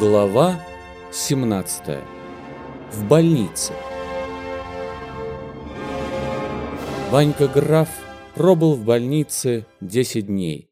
Глава 17. В больнице. Ванька Граф пробыл в больнице 10 дней.